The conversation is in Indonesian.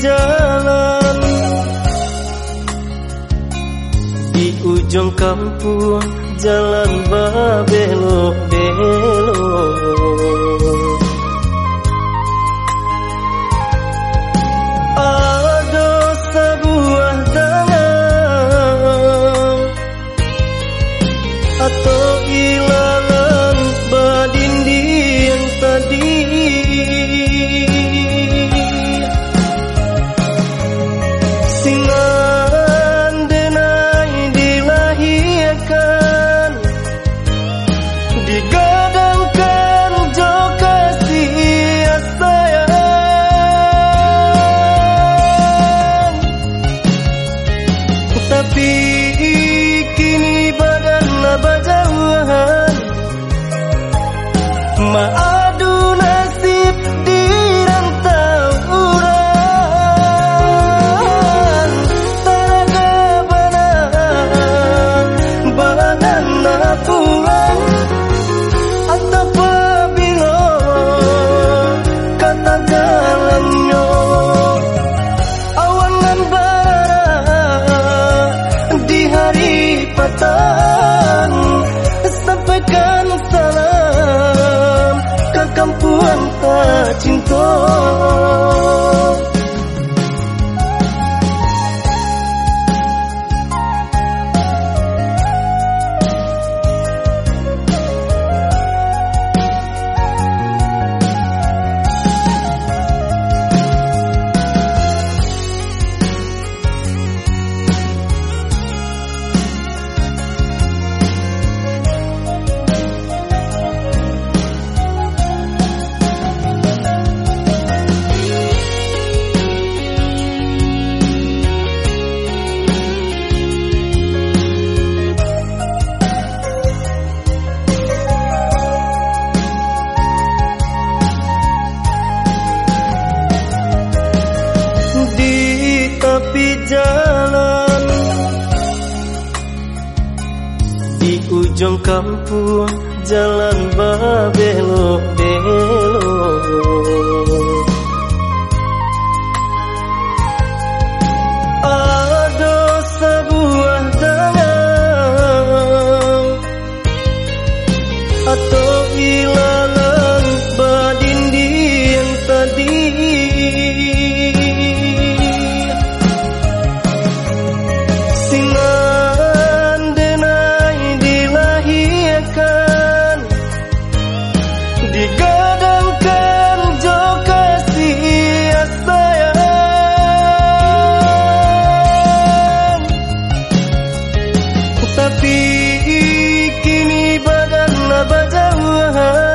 jalan Di ujung kampung jalan babelok-belok Oh. Ujung kampung jalan babelok belok Tapi kini badan abah